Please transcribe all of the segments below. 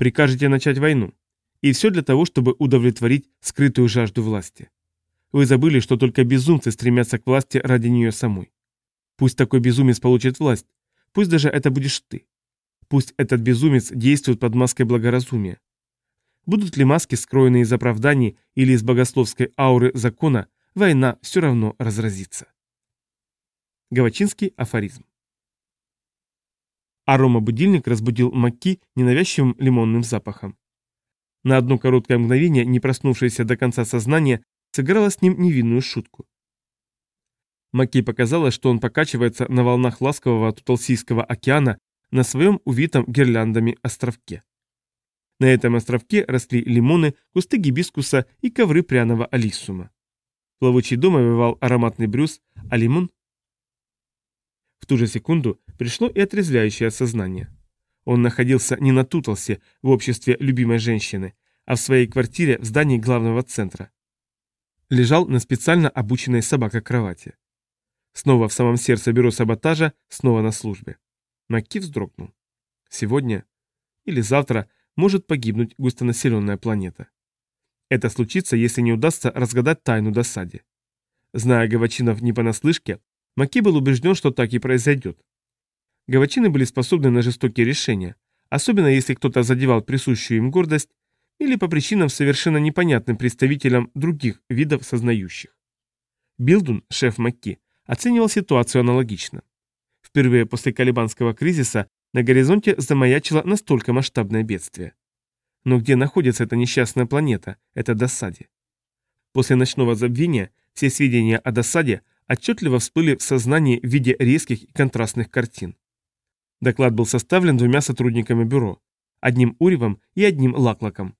Прикажете начать войну. И все для того, чтобы удовлетворить скрытую жажду власти. Вы забыли, что только безумцы стремятся к власти ради нее самой. Пусть такой безумец получит власть, пусть даже это будешь ты. Пусть этот безумец действует под маской благоразумия. Будут ли маски скроены из оправданий или из богословской ауры закона, война все равно разразится. Гавачинский афоризм. Арома-будильник разбудил Макки ненавязчивым лимонным запахом. На одно короткое мгновение, не проснувшееся до конца сознания, сыграла с ним невинную шутку. Макки показалось, что он покачивается на волнах ласкового Туталсийского океана на своем увитом гирляндами островке. На этом островке росли лимоны, кусты гибискуса и ковры пряного алисума. Плавучий дом овивал ароматный брюс, а лимон... В ту же секунду пришло и отрезвляющее осознание. Он находился не на Туталсе в обществе любимой женщины, а в своей квартире в здании главного центра. Лежал на специально обученной собакой кровати. Снова в самом сердце бюро саботажа, снова на службе. Макки вздрогнул. Сегодня или завтра может погибнуть густонаселенная планета. Это случится, если не удастся разгадать тайну досаде. Зная Гавачинов не понаслышке, Маки был убежден, что так и произойдет. Гавачины были способны на жестокие решения, особенно если кто-то задевал присущую им гордость или по причинам совершенно непонятным представителям других видов сознающих. Билдун, шеф Макки, оценивал ситуацию аналогично. Впервые после Калибанского кризиса на горизонте замаячило настолько масштабное бедствие. Но где находится эта несчастная планета, эта досаде? После ночного забвения все сведения о досаде отчетливо всплыли в сознании в виде резких и контрастных картин. Доклад был составлен двумя сотрудниками бюро, одним Уривом и одним Лаклаком.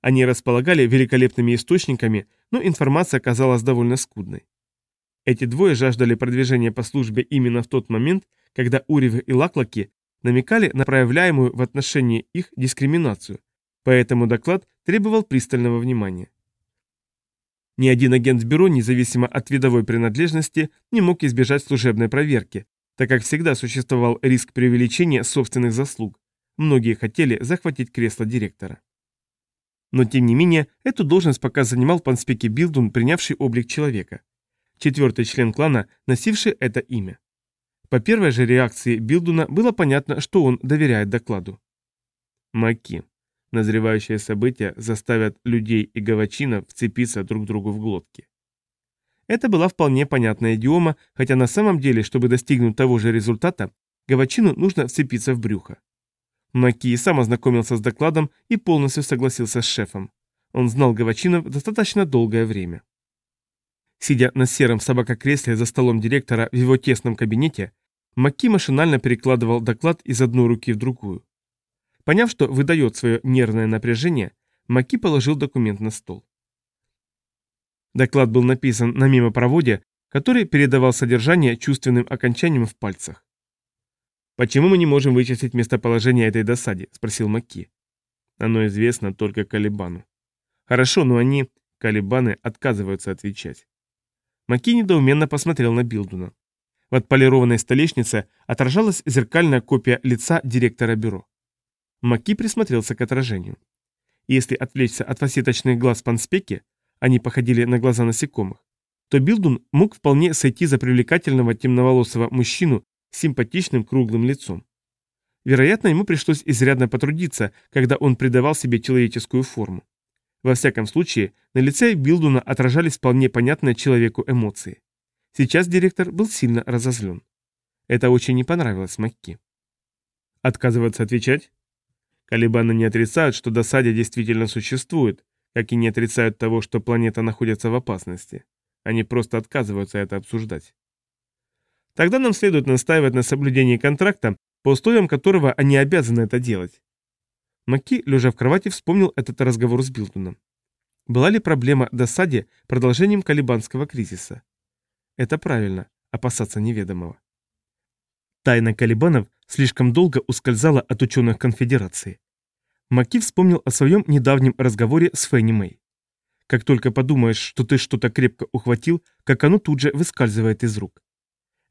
Они располагали великолепными источниками, но информация оказалась довольно скудной. Эти двое жаждали продвижения по службе именно в тот момент, когда Уривы и Лаклаки намекали на проявляемую в отношении их дискриминацию, поэтому доклад требовал пристального внимания. Ни один агент бюро, независимо от видовой принадлежности, не мог избежать служебной проверки, так как всегда существовал риск преувеличения собственных заслуг. Многие хотели захватить кресло директора. Но тем не менее, эту должность пока занимал панспеки Билдун, принявший облик человека. Четвертый член клана, носивший это имя. По первой же реакции Билдуна было понятно, что он доверяет докладу. Маки. Назревающие события заставят людей и гавачинов вцепиться друг другу в глотки. Это была вполне понятная идиома, хотя на самом деле, чтобы достигнуть того же результата, гавачину нужно вцепиться в брюхо. Маки сам ознакомился с докладом и полностью согласился с шефом. Он знал гавачинов достаточно долгое время. Сидя на сером собакокресле за столом директора в его тесном кабинете, Макки машинально перекладывал доклад из одной руки в другую. Поняв, что выдает свое нервное напряжение, Маки положил документ на стол. Доклад был написан на мимопроводе, который передавал содержание чувственным окончанием в пальцах. «Почему мы не можем вычислить местоположение этой досади?» – спросил Маки. «Оно известно только Калибану». «Хорошо, но они, Калибаны, отказываются отвечать». Маки недоуменно посмотрел на Билдуна. В отполированной столешнице отражалась зеркальная копия лица директора бюро. Маки присмотрелся к отражению. Если отвлечься от фасеточных глаз панспеки, они походили на глаза насекомых, то Билдун мог вполне сойти за привлекательного темноволосого мужчину с симпатичным круглым лицом. Вероятно, ему пришлось изрядно потрудиться, когда он придавал себе человеческую форму. Во всяком случае, на лице Билдуна отражались вполне понятные человеку эмоции. Сейчас директор был сильно разозлен. Это очень не понравилось Макки. Отказываться отвечать? Калибаны не отрицают, что досадя действительно существует, как и не отрицают того, что планета находится в опасности. Они просто отказываются это обсуждать. Тогда нам следует настаивать на соблюдении контракта, по условиям которого они обязаны это делать. Маки, лежа в кровати, вспомнил этот разговор с Билтоном. Была ли проблема досаде продолжением калибанского кризиса? Это правильно, опасаться неведомого. Тайна Калибанов слишком долго ускользала от ученых конфедерации. Маки вспомнил о своем недавнем разговоре с Фенни Мэй. Как только подумаешь, что ты что-то крепко ухватил, как оно тут же выскальзывает из рук.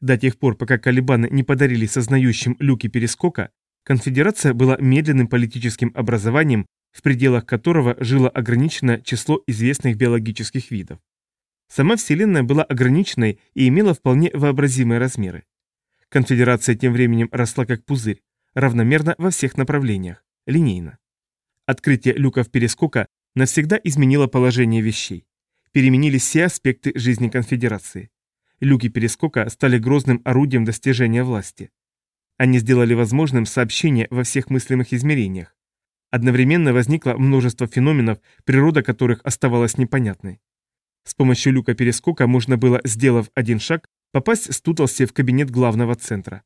До тех пор, пока Калибаны не подарили сознающим люки перескока, Конфедерация была медленным политическим образованием, в пределах которого жило ограниченное число известных биологических видов. Сама Вселенная была ограниченной и имела вполне вообразимые размеры. Конфедерация тем временем росла как пузырь, равномерно во всех направлениях, линейно. Открытие люков перескока навсегда изменило положение вещей. Переменились все аспекты жизни конфедерации. Люки перескока стали грозным орудием достижения власти. Они сделали возможным сообщение во всех мыслимых измерениях. Одновременно возникло множество феноменов, природа которых оставалась непонятной. С помощью люка перескока можно было, сделав один шаг, попасть с Туталси в кабинет главного центра.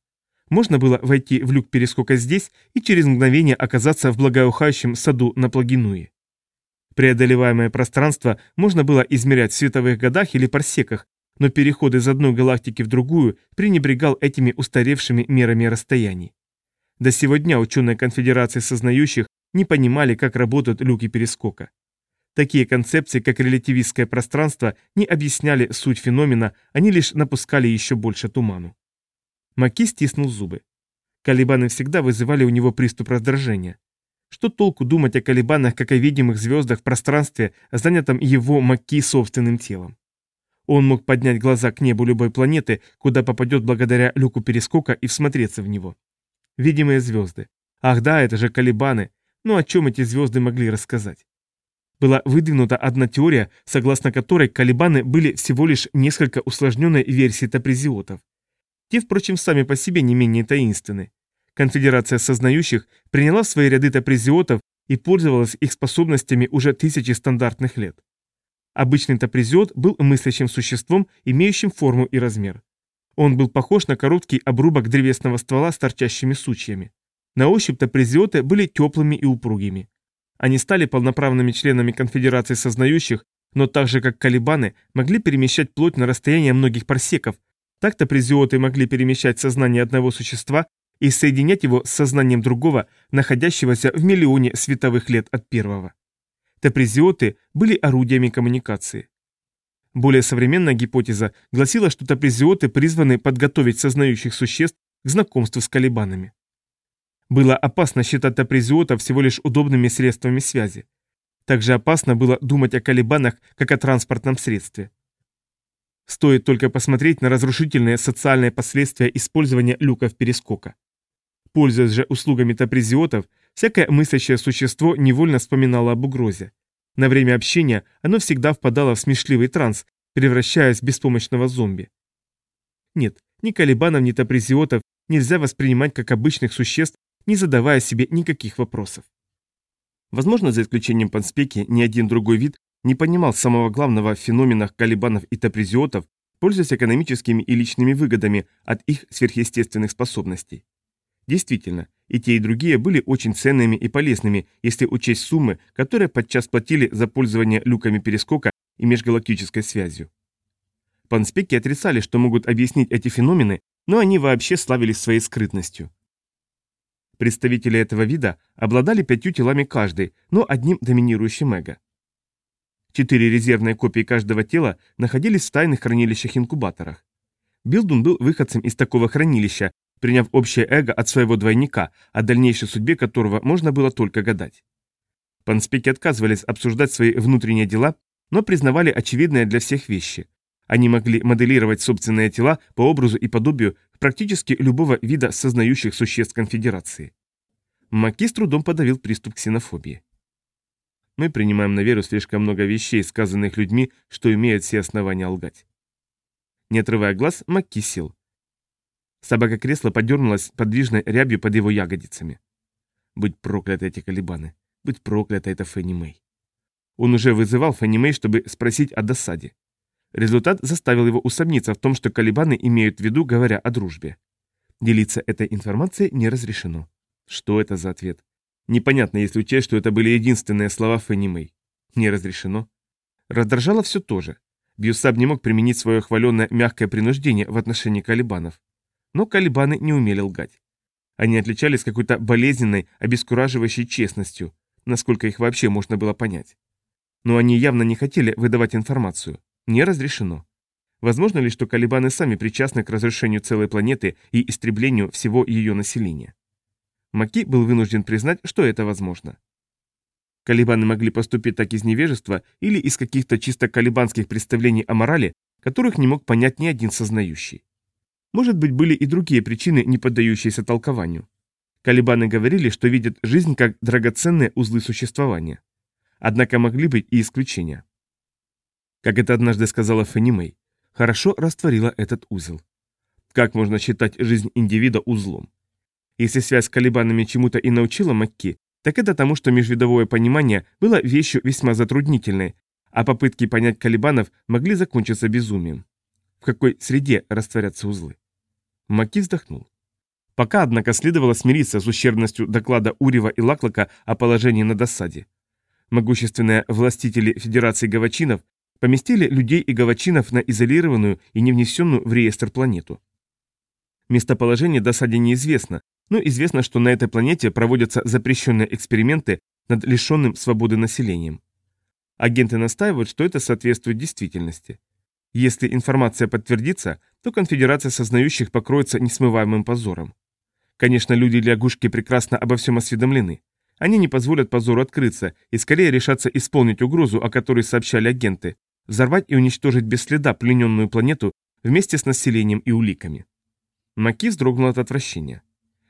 Можно было войти в люк перескока здесь и через мгновение оказаться в благоухающем саду на Плагинуе. Преодолеваемое пространство можно было измерять в световых годах или парсеках, но переход из одной галактики в другую пренебрегал этими устаревшими мерами расстояний. До сего дня ученые конфедерации сознающих не понимали, как работают люки перескока. Такие концепции, как релятивистское пространство, не объясняли суть феномена, они лишь напускали еще больше туману. Маки стиснул зубы. Колебаны всегда вызывали у него приступ раздражения. Что толку думать о колебанах, как о видимых звездах в пространстве, занятом его Маки собственным телом? Он мог поднять глаза к небу любой планеты, куда попадет благодаря люку перескока и всмотреться в него. Видимые звезды. Ах да, это же колебаны. Но ну, о чем эти звезды могли рассказать? Была выдвинута одна теория, согласно которой колебаны были всего лишь несколько усложненной версией тапризиотов. Те, впрочем, сами по себе не менее таинственны. Конфедерация сознающих приняла в свои ряды тапризиотов и пользовалась их способностями уже тысячи стандартных лет. Обычный тапризиот был мыслящим существом, имеющим форму и размер. Он был похож на короткий обрубок древесного ствола с торчащими сучьями. На ощупь тапризиоты были теплыми и упругими. Они стали полноправными членами конфедерации сознающих, но так же как калибаны могли перемещать плоть на расстояние многих парсеков, так тапризиоты могли перемещать сознание одного существа и соединять его с сознанием другого, находящегося в миллионе световых лет от первого. Тапризиоты были орудиями коммуникации. Более современная гипотеза гласила, что тапризиоты призваны подготовить сознающих существ к знакомству с калибанами. Было опасно считать тапризиотов всего лишь удобными средствами связи. Также опасно было думать о калибанах как о транспортном средстве. Стоит только посмотреть на разрушительные социальные последствия использования люков перескока. Пользуясь же услугами тапризиотов, Всякое мыслящее существо невольно вспоминало об угрозе. На время общения оно всегда впадало в смешливый транс, превращаясь в беспомощного зомби. Нет, ни колебанов, ни тапризиотов нельзя воспринимать как обычных существ, не задавая себе никаких вопросов. Возможно, за исключением панспеки, ни один другой вид не понимал самого главного в феноменах колебанов и тапризиотов, пользуясь экономическими и личными выгодами от их сверхъестественных способностей. Действительно, и те, и другие были очень ценными и полезными, если учесть суммы, которые подчас платили за пользование люками перескока и межгалактической связью. Панспеки отрицали, что могут объяснить эти феномены, но они вообще славились своей скрытностью. Представители этого вида обладали пятью телами каждый, но одним доминирующим эго. Четыре резервные копии каждого тела находились в тайных хранилищах-инкубаторах. Билдун был выходцем из такого хранилища, приняв общее эго от своего двойника, о дальнейшей судьбе которого можно было только гадать. Панспеки отказывались обсуждать свои внутренние дела, но признавали очевидные для всех вещи. Они могли моделировать собственные тела по образу и подобию практически любого вида сознающих существ конфедерации. Маки с трудом подавил приступ ксенофобии. Мы принимаем на веру слишком много вещей, сказанных людьми, что имеют все основания лгать. Не отрывая глаз, Маки сел. Собака кресла подернулась подвижной рябью под его ягодицами. Будь прокляты эти колебаны. Будь проклята эта Фенни Мэй. Он уже вызывал Фенни Мэй, чтобы спросить о досаде. Результат заставил его усомниться в том, что колебаны имеют в виду, говоря о дружбе. Делиться этой информацией не разрешено. Что это за ответ? Непонятно, если учесть, что это были единственные слова Фенни. Не разрешено. Раздражало все то же. Бьюсаб не мог применить свое хваленное мягкое принуждение в отношении колебанов. Но колебаны не умели лгать. Они отличались какой-то болезненной, обескураживающей честностью, насколько их вообще можно было понять. Но они явно не хотели выдавать информацию. Не разрешено. Возможно ли, что колебаны сами причастны к разрушению целой планеты и истреблению всего ее населения? Маки был вынужден признать, что это возможно. Калибаны могли поступить так из невежества или из каких-то чисто калибанских представлений о морали, которых не мог понять ни один сознающий. Может быть, были и другие причины, не поддающиеся толкованию. Калибаны говорили, что видят жизнь как драгоценные узлы существования. Однако могли быть и исключения. Как это однажды сказала Фенни хорошо растворила этот узел. Как можно считать жизнь индивида узлом? Если связь с Калибанами чему-то и научила Макки, так это тому, что межвидовое понимание было вещью весьма затруднительной, а попытки понять Калибанов могли закончиться безумием. В какой среде растворятся узлы? Макки вздохнул. Пока, однако, следовало смириться с ущербностью доклада Урева и Лаклока о положении на досаде. Могущественные властители Федерации Гавачинов поместили людей и гавачинов на изолированную и не внесенную в реестр планету. Местоположение досаде неизвестно, но известно, что на этой планете проводятся запрещенные эксперименты над лишенным свободы населением. Агенты настаивают, что это соответствует действительности. Если информация подтвердится, то конфедерация сознающих покроется несмываемым позором. Конечно, люди-лягушки прекрасно обо всем осведомлены. Они не позволят позору открыться и скорее решатся исполнить угрозу, о которой сообщали агенты, взорвать и уничтожить без следа плененную планету вместе с населением и уликами. Маки вздрогнул от отвращения.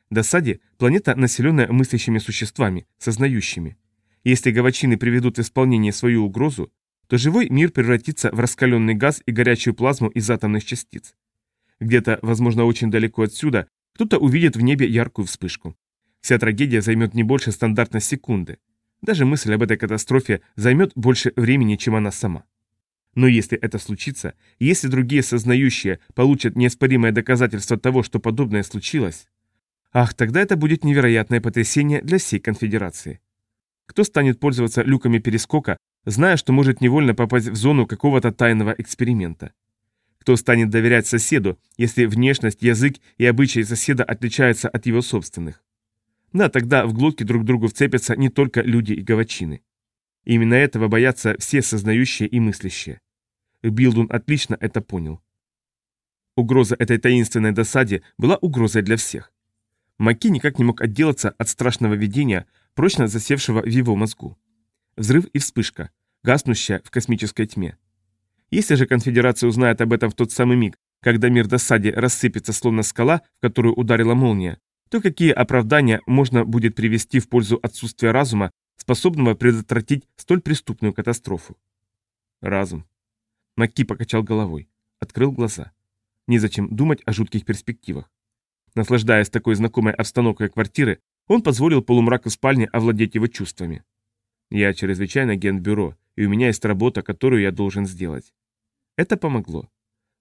Досаде – планета, населенная мыслящими существами, сознающими. Если гавачины приведут в исполнение свою угрозу, то живой мир превратится в раскаленный газ и горячую плазму из атомных частиц. Где-то, возможно, очень далеко отсюда, кто-то увидит в небе яркую вспышку. Вся трагедия займет не больше стандартной секунды. Даже мысль об этой катастрофе займет больше времени, чем она сама. Но если это случится, если другие сознающие получат неоспоримое доказательство того, что подобное случилось, ах, тогда это будет невероятное потрясение для всей конфедерации. Кто станет пользоваться люками перескока, зная, что может невольно попасть в зону какого-то тайного эксперимента? Кто станет доверять соседу, если внешность, язык и обычаи соседа отличаются от его собственных? Да, тогда в глотки друг другу вцепятся не только люди и гавачины. Именно этого боятся все сознающие и мыслящие. Билдун отлично это понял. Угроза этой таинственной досаде была угрозой для всех. Маки никак не мог отделаться от страшного видения, прочно засевшего в его мозгу. Взрыв и вспышка, гаснущая в космической тьме. Если же конфедерация узнает об этом в тот самый миг, когда мир досаде рассыпется словно скала, в которую ударила молния, то какие оправдания можно будет привести в пользу отсутствия разума, способного предотвратить столь преступную катастрофу? Разум. Маки покачал головой, открыл глаза. Незачем думать о жутких перспективах. Наслаждаясь такой знакомой обстановкой квартиры, он позволил полумраку спальни овладеть его чувствами. «Я чрезвычайно агент бюро, и у меня есть работа, которую я должен сделать». Это помогло.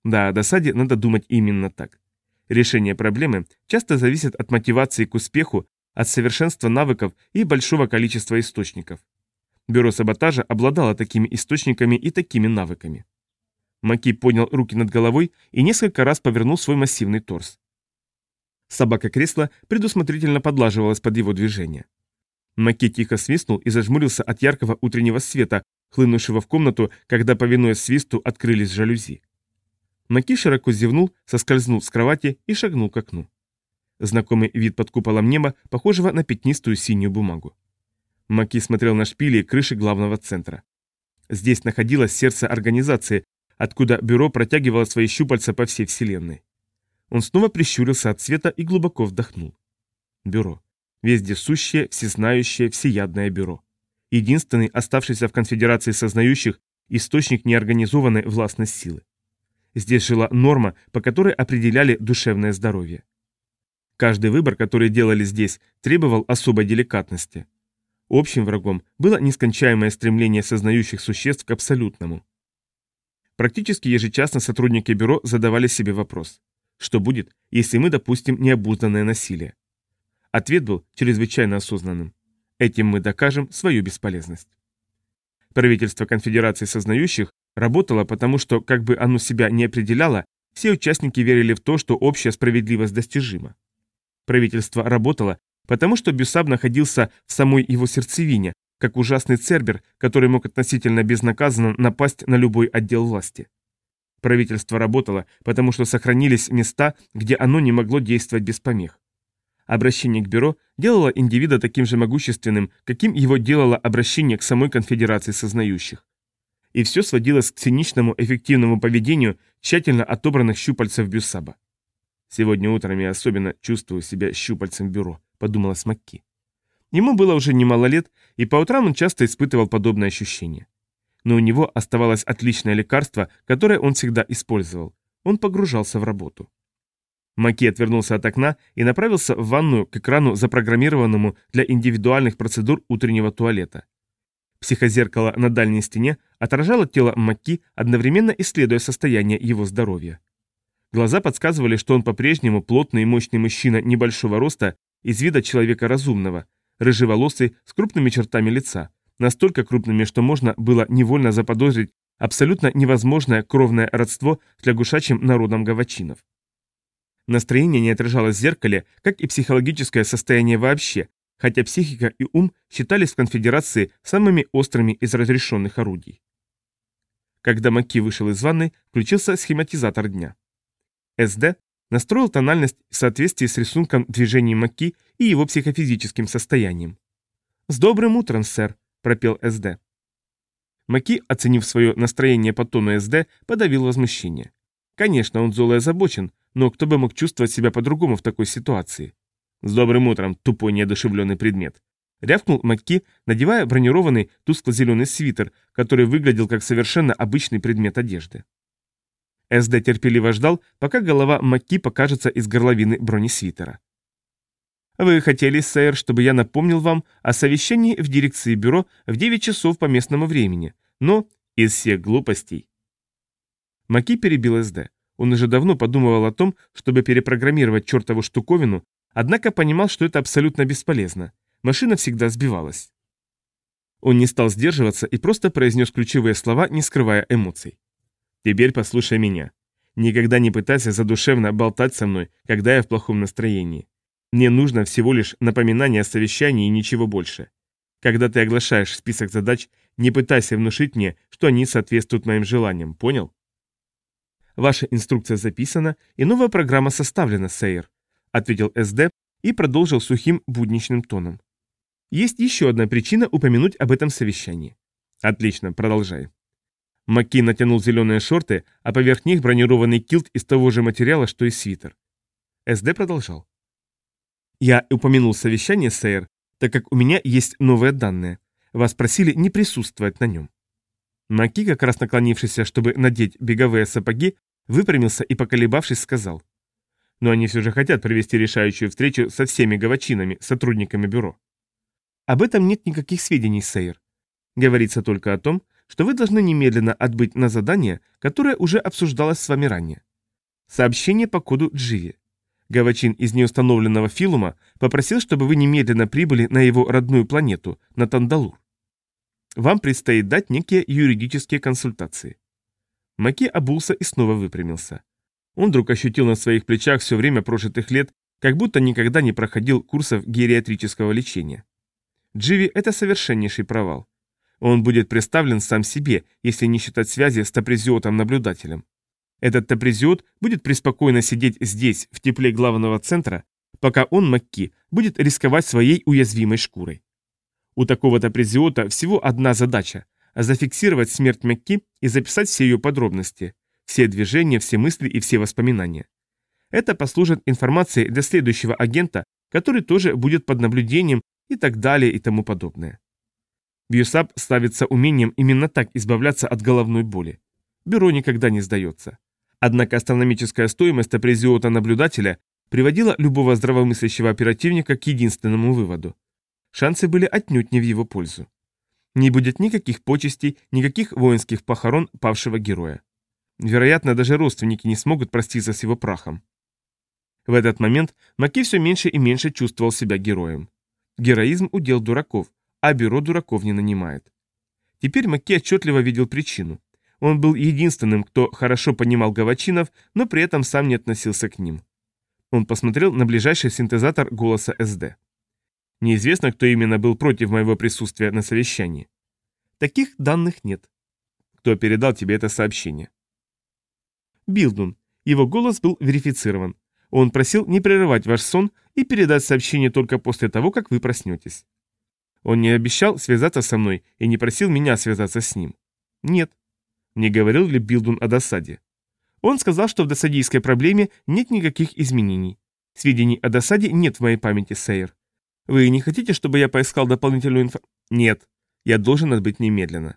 Да, о досаде надо думать именно так. Решение проблемы часто зависит от мотивации к успеху, от совершенства навыков и большого количества источников. Бюро саботажа обладало такими источниками и такими навыками. Маки поднял руки над головой и несколько раз повернул свой массивный торс. Собака кресла предусмотрительно подлаживалась под его движение. Маки тихо свистнул и зажмурился от яркого утреннего света, хлынувшего в комнату, когда, повинуясь свисту, открылись жалюзи. Маки широко зевнул, соскользнул с кровати и шагнул к окну. Знакомый вид под куполом неба, похожего на пятнистую синюю бумагу. Маки смотрел на шпили и крыши главного центра. Здесь находилось сердце организации, откуда бюро протягивало свои щупальца по всей вселенной. Он снова прищурился от света и глубоко вдохнул. Бюро. Вездесущее, всезнающее, всеядное бюро. Единственный, оставшийся в конфедерации сознающих, источник неорганизованной властной силы. Здесь жила норма, по которой определяли душевное здоровье. Каждый выбор, который делали здесь, требовал особой деликатности. Общим врагом было нескончаемое стремление сознающих существ к абсолютному. Практически ежечасно сотрудники бюро задавали себе вопрос. Что будет, если мы допустим необузданное насилие? Ответ был чрезвычайно осознанным. Этим мы докажем свою бесполезность. Правительство Конфедерации Сознающих Работало, потому что, как бы оно себя не определяло, все участники верили в то, что общая справедливость достижима. Правительство работало, потому что Бюсаб находился в самой его сердцевине, как ужасный цербер, который мог относительно безнаказанно напасть на любой отдел власти. Правительство работало, потому что сохранились места, где оно не могло действовать без помех. Обращение к бюро делало индивида таким же могущественным, каким его делало обращение к самой конфедерации сознающих. И все сводилось к циничному эффективному поведению тщательно отобранных щупальцев Бюссаба. «Сегодня утром я особенно чувствую себя щупальцем бюро», — подумала Смакки. Ему было уже немало лет, и по утрам он часто испытывал подобное ощущение. Но у него оставалось отличное лекарство, которое он всегда использовал. Он погружался в работу. Маки отвернулся от окна и направился в ванную к экрану, запрограммированному для индивидуальных процедур утреннего туалета. Психозеркало на дальней стене отражало тело Маки, одновременно исследуя состояние его здоровья. Глаза подсказывали, что он по-прежнему плотный и мощный мужчина небольшого роста из вида человека разумного, рыжеволосый, с крупными чертами лица, настолько крупными, что можно было невольно заподозрить абсолютно невозможное кровное родство с лягушачьим народом гавачинов. Настроение не отражалось в зеркале, как и психологическое состояние вообще, хотя психика и ум считались в конфедерации самыми острыми из разрешенных орудий. Когда Маки вышел из ванной, включился схематизатор дня. СД настроил тональность в соответствии с рисунком движений Маки и его психофизическим состоянием. «С добрым утром, сэр», — пропел СД. Маки, оценив свое настроение по тону СД, подавил возмущение. Конечно, он зол и озабочен, но кто бы мог чувствовать себя по-другому в такой ситуации? «С добрым утром, тупой неодушевленный предмет!» Рявкнул Макки, надевая бронированный тускло-зеленый свитер, который выглядел как совершенно обычный предмет одежды. СД терпеливо ждал, пока голова Макки покажется из горловины бронесвитера. «Вы хотели, сэр, чтобы я напомнил вам о совещании в дирекции бюро в 9 часов по местному времени, но из всех глупостей». Маки перебил СД. Он уже давно подумывал о том, чтобы перепрограммировать чертову штуковину, однако понимал, что это абсолютно бесполезно. Машина всегда сбивалась. Он не стал сдерживаться и просто произнес ключевые слова, не скрывая эмоций. «Теперь послушай меня. Никогда не пытайся задушевно болтать со мной, когда я в плохом настроении. Мне нужно всего лишь напоминание о совещании и ничего больше. Когда ты оглашаешь список задач, не пытайся внушить мне, что они соответствуют моим желаниям, понял? Ваша инструкция записана, и новая программа составлена, Сейер», — ответил СД и продолжил сухим будничным тоном. «Есть еще одна причина упомянуть об этом совещании». «Отлично, продолжай». Макки натянул зеленые шорты, а поверх них бронированный килт из того же материала, что и свитер. СД продолжал. «Я упомянул совещание, Сейер, так как у меня есть новые данные. Вас просили не присутствовать на нем». Маки, как раз наклонившийся, чтобы надеть беговые сапоги, выпрямился и, поколебавшись, сказал. Но они все же хотят провести решающую встречу со всеми гавачинами, сотрудниками бюро. Об этом нет никаких сведений, Сейер. Говорится только о том, что вы должны немедленно отбыть на задание, которое уже обсуждалось с вами ранее. Сообщение по коду Дживи. Гавачин из неустановленного филума попросил, чтобы вы немедленно прибыли на его родную планету, на Тандалур. Вам предстоит дать некие юридические консультации. Маки обулся и снова выпрямился. Он вдруг ощутил на своих плечах все время прожитых лет, как будто никогда не проходил курсов гериатрического лечения. Дживи – это совершеннейший провал. Он будет представлен сам себе, если не считать связи с топризиотом-наблюдателем. Этот топризиот будет преспокойно сидеть здесь, в тепле главного центра, пока он, Макки, будет рисковать своей уязвимой шкурой. У такого топризиота всего одна задача зафиксировать смерть Макки и записать все ее подробности, все движения, все мысли и все воспоминания. Это послужит информацией для следующего агента, который тоже будет под наблюдением и так далее и тому подобное. Бюсаб славится умением именно так избавляться от головной боли. Бюро никогда не сдается. Однако астрономическая стоимость апрезиота наблюдателя приводила любого здравомыслящего оперативника к единственному выводу. Шансы были отнюдь не в его пользу. Не будет никаких почестей, никаких воинских похорон павшего героя. Вероятно, даже родственники не смогут проститься с его прахом. В этот момент Маки все меньше и меньше чувствовал себя героем. Героизм удел дураков, а бюро дураков не нанимает. Теперь Маки отчетливо видел причину. Он был единственным, кто хорошо понимал гавачинов, но при этом сам не относился к ним. Он посмотрел на ближайший синтезатор голоса СД. Неизвестно, кто именно был против моего присутствия на совещании. Таких данных нет. Кто передал тебе это сообщение? Билдун. Его голос был верифицирован. Он просил не прерывать ваш сон и передать сообщение только после того, как вы проснетесь. Он не обещал связаться со мной и не просил меня связаться с ним. Нет. Не говорил ли Билдун о досаде? Он сказал, что в досадийской проблеме нет никаких изменений. Сведений о досаде нет в моей памяти, Сейер. Вы не хотите, чтобы я поискал дополнительную информацию? Нет. Я должен отбыть немедленно.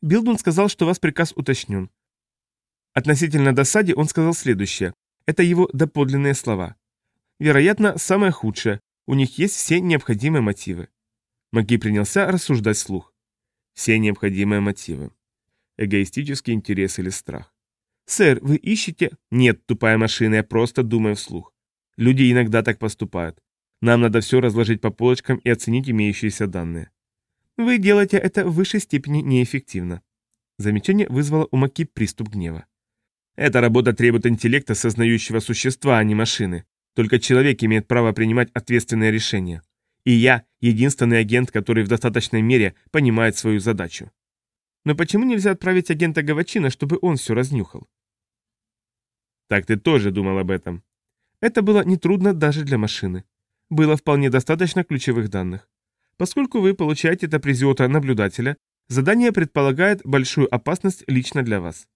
Билдун сказал, что вас приказ уточнен. Относительно досаде он сказал следующее. Это его доподлинные слова. Вероятно, самое худшее. У них есть все необходимые мотивы. Маки принялся рассуждать вслух. Все необходимые мотивы. Эгоистический интерес или страх. «Сэр, вы ищете...» «Нет, тупая машина, я просто думаю вслух. Люди иногда так поступают. Нам надо все разложить по полочкам и оценить имеющиеся данные. Вы делаете это в высшей степени неэффективно». Замечание вызвало у Маки приступ гнева. Эта работа требует интеллекта сознающего существа, а не машины. Только человек имеет право принимать ответственные решения. И я – единственный агент, который в достаточной мере понимает свою задачу. Но почему нельзя отправить агента Гавачина, чтобы он все разнюхал? Так ты тоже думал об этом. Это было нетрудно даже для машины. Было вполне достаточно ключевых данных. Поскольку вы получаете топризиота наблюдателя, задание предполагает большую опасность лично для вас.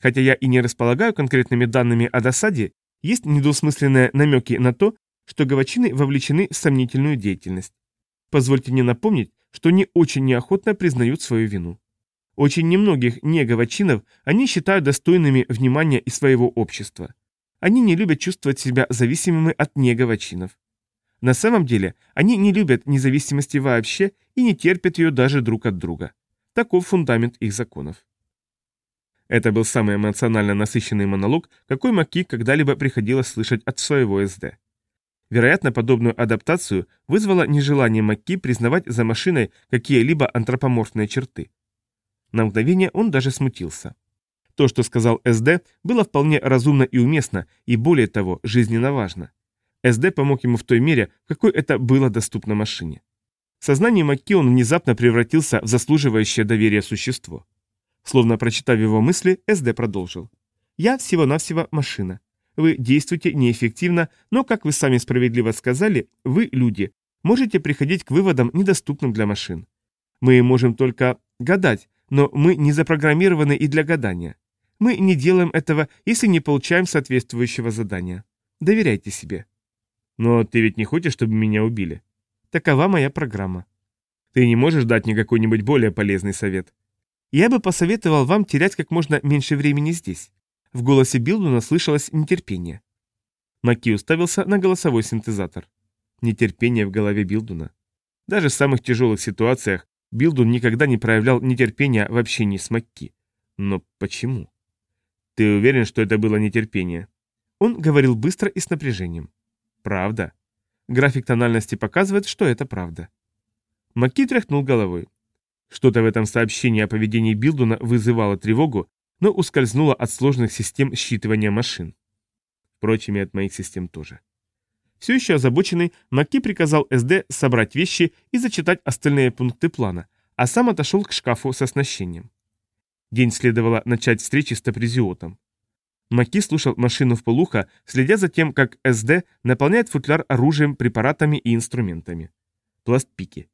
Хотя я и не располагаю конкретными данными о досаде, есть недвусмысленные намеки на то, что гавачины вовлечены в сомнительную деятельность. Позвольте мне напомнить, что они очень неохотно признают свою вину. Очень немногих негавачинов они считают достойными внимания и своего общества. Они не любят чувствовать себя зависимыми от негавачинов. На самом деле, они не любят независимости вообще и не терпят ее даже друг от друга. Таков фундамент их законов. Это был самый эмоционально насыщенный монолог, какой Маки когда-либо приходилось слышать от своего СД. Вероятно, подобную адаптацию вызвало нежелание Макки признавать за машиной какие-либо антропоморфные черты. На мгновение он даже смутился. То, что сказал СД, было вполне разумно и уместно, и более того, жизненно важно. СД помог ему в той мере, в какой это было доступно машине. В сознании Макки он внезапно превратился в заслуживающее доверие существо. Словно прочитав его мысли, СД продолжил. «Я всего-навсего машина. Вы действуете неэффективно, но, как вы сами справедливо сказали, вы, люди, можете приходить к выводам, недоступным для машин. Мы можем только гадать, но мы не запрограммированы и для гадания. Мы не делаем этого, если не получаем соответствующего задания. Доверяйте себе. Но ты ведь не хочешь, чтобы меня убили? Такова моя программа. Ты не можешь дать мне какой-нибудь более полезный совет? Я бы посоветовал вам терять как можно меньше времени здесь. В голосе Билдуна слышалось нетерпение. Маки уставился на голосовой синтезатор. Нетерпение в голове Билдуна. Даже в самых тяжелых ситуациях Билдун никогда не проявлял нетерпения в общении с Макки. Но почему? Ты уверен, что это было нетерпение? Он говорил быстро и с напряжением. Правда. График тональности показывает, что это правда. Макки тряхнул головой. Что-то в этом сообщении о поведении Билдуна вызывало тревогу, но ускользнуло от сложных систем считывания машин. Впрочем, и от моих систем тоже. Все еще озабоченный, Макки приказал СД собрать вещи и зачитать остальные пункты плана, а сам отошел к шкафу с оснащением. День следовало начать встречи с Топризиотом. Маки слушал машину в полухо, следя за тем, как СД наполняет футляр оружием, препаратами и инструментами. Пластпики.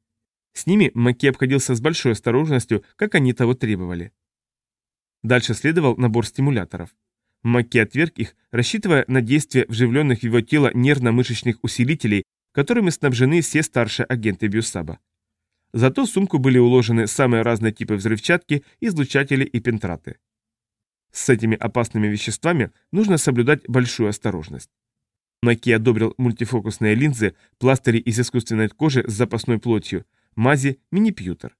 С ними Маки обходился с большой осторожностью, как они того требовали. Дальше следовал набор стимуляторов. Маки отверг их, рассчитывая на действие вживленных в его тело нервно-мышечных усилителей, которыми снабжены все старшие агенты Бьюсаба. Зато в сумку были уложены самые разные типы взрывчатки, излучатели и пентраты. С этими опасными веществами нужно соблюдать большую осторожность. Маки одобрил мультифокусные линзы, пластыри из искусственной кожи с запасной плотью, мази, мини-пьютер.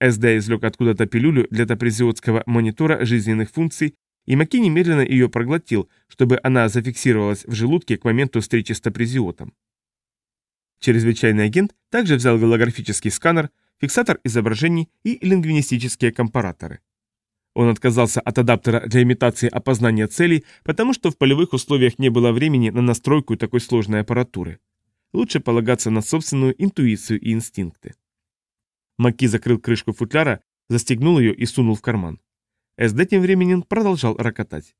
СД извлек откуда-то пилюлю для топризиотского монитора жизненных функций, и Маки немедленно ее проглотил, чтобы она зафиксировалась в желудке к моменту встречи с топризиотом. Чрезвычайный агент также взял голографический сканер, фиксатор изображений и лингвинистические компараторы. Он отказался от адаптера для имитации опознания целей, потому что в полевых условиях не было времени на настройку такой сложной аппаратуры. Лучше полагаться на собственную интуицию и инстинкты. Маки закрыл крышку футляра, застегнул ее и сунул в карман. СД тем временем продолжал рокотать.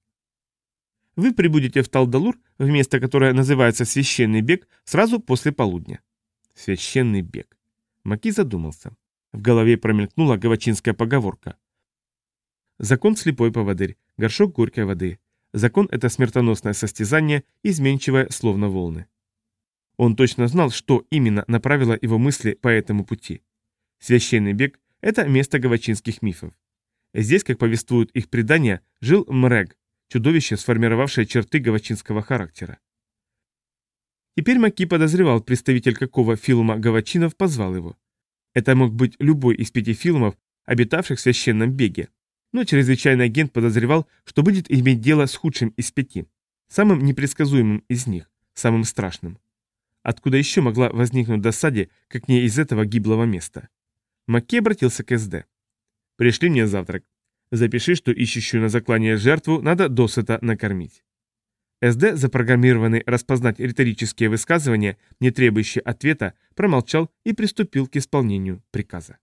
вы прибудете в Талдалур, в место, которое называется Священный бег, сразу после полудня. Священный бег. Маки задумался. В голове промелькнула гавачинская поговорка. Закон слепой поводырь, горшок горькой воды. Закон – это смертоносное состязание, изменчивое, словно волны. Он точно знал, что именно направило его мысли по этому пути. Священный бег – это место гавачинских мифов. Здесь, как повествуют их предания, жил Мрег, чудовище, сформировавшее черты гавачинского характера. Теперь Маки подозревал, представитель какого филума гавачинов позвал его. Это мог быть любой из пяти филумов, обитавших в священном беге, но чрезвычайный агент подозревал, что будет иметь дело с худшим из пяти, самым непредсказуемым из них, самым страшным. Откуда еще могла возникнуть досаде, как не из этого гиблого места? Макки обратился к СД. «Пришли мне завтрак. Запиши, что ищущую на заклание жертву надо досыта накормить». СД, запрограммированный распознать риторические высказывания, не требующие ответа, промолчал и приступил к исполнению приказа.